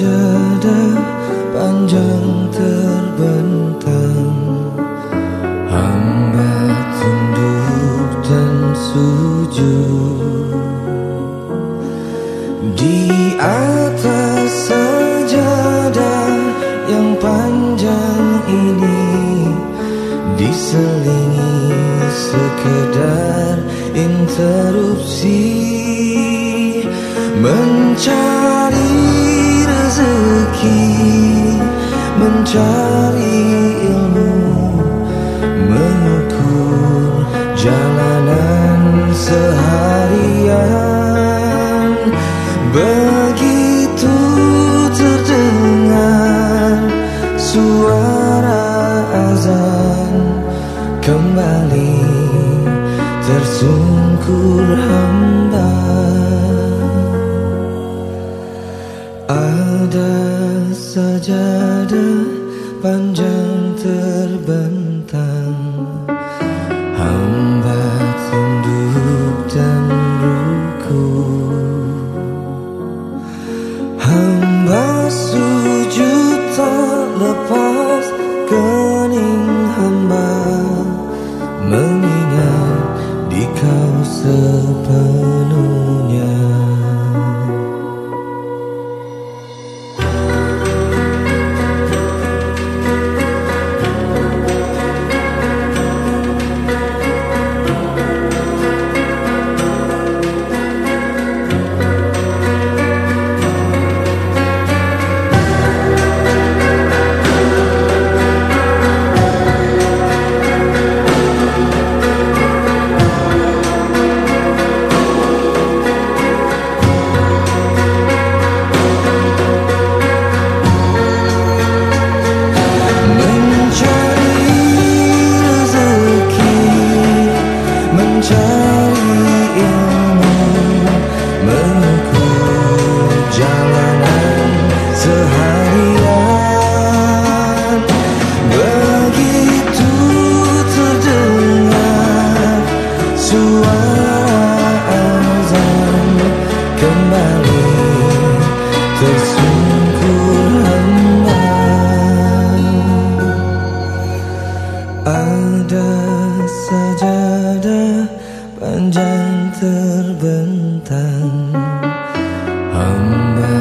jeda panjang terbentang. Hambat tunduk dan sujud. Di atas sajadah yang panjang ini Diselingi sekedar interupsi. Mencari rezeki Mencari ilmu Mengukur jalanan seharian. Begitu terdengar suara azan Kembali tersungkur hamba Ada sajadah panjang terbentang. Hamba tunduk dan ruku. Hamba sujud ada sajadah panjang terbentang Hamba